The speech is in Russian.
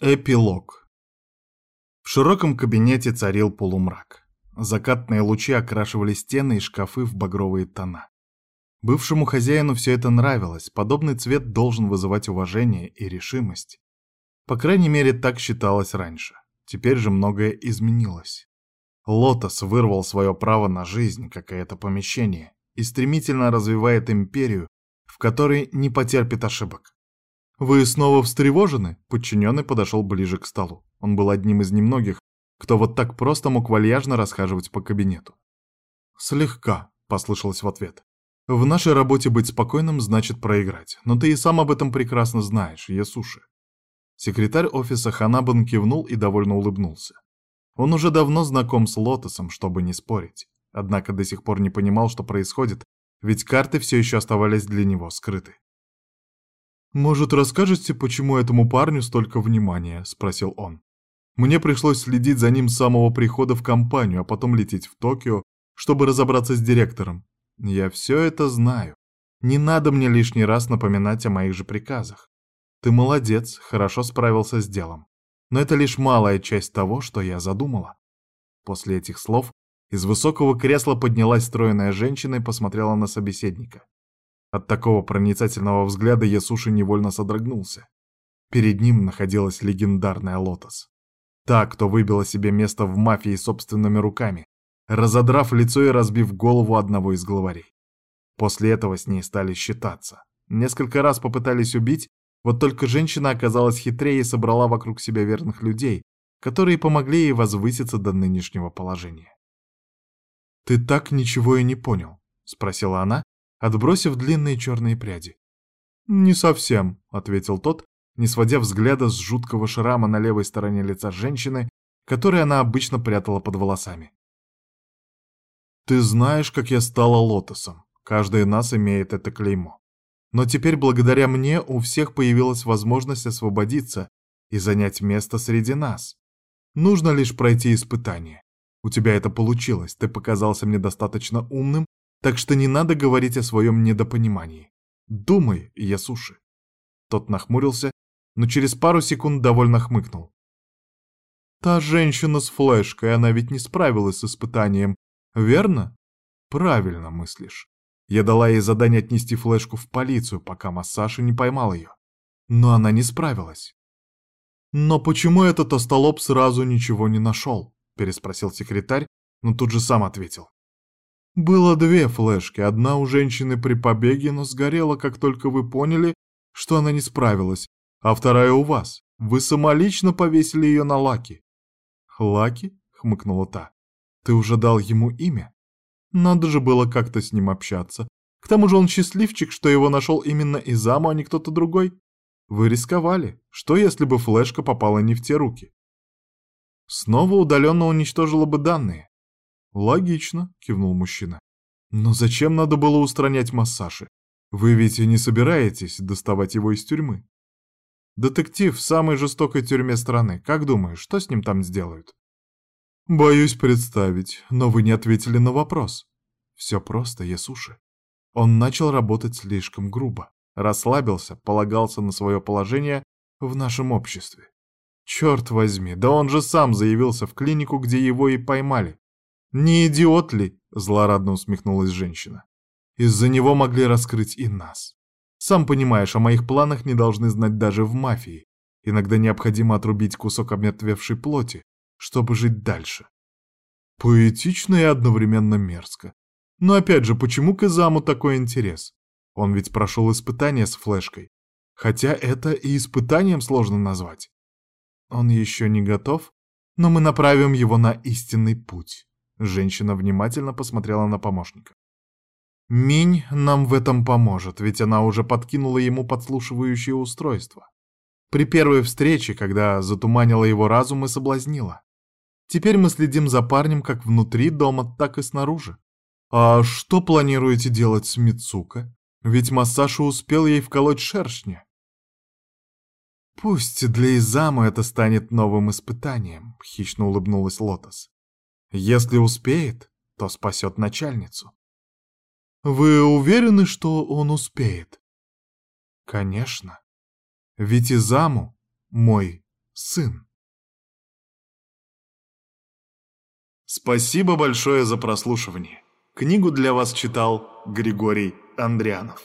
Эпилог. В широком кабинете царил полумрак. Закатные лучи окрашивали стены и шкафы в багровые тона. Бывшему хозяину все это нравилось, подобный цвет должен вызывать уважение и решимость. По крайней мере, так считалось раньше. Теперь же многое изменилось. Лотос вырвал свое право на жизнь, как и это помещение, и стремительно развивает империю, в которой не потерпит ошибок. «Вы снова встревожены?» Подчиненный подошел ближе к столу. Он был одним из немногих, кто вот так просто мог вальяжно расхаживать по кабинету. «Слегка», — послышалось в ответ. «В нашей работе быть спокойным значит проиграть, но ты и сам об этом прекрасно знаешь, Ясуши». Секретарь офиса Ханабан кивнул и довольно улыбнулся. Он уже давно знаком с Лотосом, чтобы не спорить, однако до сих пор не понимал, что происходит, ведь карты все еще оставались для него скрыты. «Может, расскажете, почему этому парню столько внимания?» — спросил он. «Мне пришлось следить за ним с самого прихода в компанию, а потом лететь в Токио, чтобы разобраться с директором. Я все это знаю. Не надо мне лишний раз напоминать о моих же приказах. Ты молодец, хорошо справился с делом. Но это лишь малая часть того, что я задумала». После этих слов из высокого кресла поднялась стройная женщина и посмотрела на собеседника. От такого проницательного взгляда Ясуши невольно содрогнулся. Перед ним находилась легендарная Лотос. Та, кто выбила себе место в мафии собственными руками, разодрав лицо и разбив голову одного из главарей. После этого с ней стали считаться. Несколько раз попытались убить, вот только женщина оказалась хитрее и собрала вокруг себя верных людей, которые помогли ей возвыситься до нынешнего положения. «Ты так ничего и не понял?» — спросила она, отбросив длинные черные пряди. «Не совсем», — ответил тот, не сводя взгляда с жуткого шрама на левой стороне лица женщины, который она обычно прятала под волосами. «Ты знаешь, как я стала лотосом. Каждый из нас имеет это клеймо. Но теперь благодаря мне у всех появилась возможность освободиться и занять место среди нас. Нужно лишь пройти испытание. У тебя это получилось, ты показался мне достаточно умным, так что не надо говорить о своем недопонимании. Думай, Ясуши. Тот нахмурился, но через пару секунд довольно хмыкнул. Та женщина с флешкой, она ведь не справилась с испытанием, верно? Правильно мыслишь. Я дала ей задание отнести флешку в полицию, пока Массаши не поймал ее. Но она не справилась. «Но почему этот остолоп сразу ничего не нашел?» — переспросил секретарь, но тут же сам ответил. Было две флешки, одна у женщины при побеге, но сгорела, как только вы поняли, что она не справилась, а вторая у вас. Вы самолично повесили ее на Лаки. Лаки? хмыкнула та. Ты уже дал ему имя? Надо же было как-то с ним общаться. К тому же он счастливчик, что его нашел именно Изаму, а не кто-то другой. Вы рисковали. Что, если бы флешка попала не в те руки? Снова удаленно уничтожила бы данные. «Логично», — кивнул мужчина. «Но зачем надо было устранять Массаши? Вы ведь и не собираетесь доставать его из тюрьмы?» «Детектив в самой жестокой тюрьме страны. Как думаешь, что с ним там сделают?» «Боюсь представить, но вы не ответили на вопрос». «Все просто, Ясуши. Он начал работать слишком грубо, расслабился, полагался на свое положение в нашем обществе. Черт возьми, да он же сам заявился в клинику, где его и поймали. «Не идиот ли?» — злорадно усмехнулась женщина. «Из-за него могли раскрыть и нас. Сам понимаешь, о моих планах не должны знать даже в мафии. Иногда необходимо отрубить кусок обмертвевшей плоти, чтобы жить дальше». Поэтично и одновременно мерзко. Но опять же, почему к Изаму такой интерес? Он ведь прошел испытание с флешкой. Хотя это и испытанием сложно назвать. Он еще не готов, но мы направим его на истинный путь. Женщина внимательно посмотрела на помощника. Минь нам в этом поможет, ведь она уже подкинула ему подслушивающее устройство. При первой встрече, когда затуманила его разум и соблазнила. Теперь мы следим за парнем как внутри дома, так и снаружи. А что планируете делать с Мицука? Ведь Масаша успел ей вколоть шершня. Пусть для Изамы это станет новым испытанием, хищно улыбнулась Лотос. Если успеет, то спасет начальницу. Вы уверены, что он успеет? Конечно. Ведь Изаму мой сын. Спасибо большое за прослушивание. Книгу для вас читал Григорий Андрянов.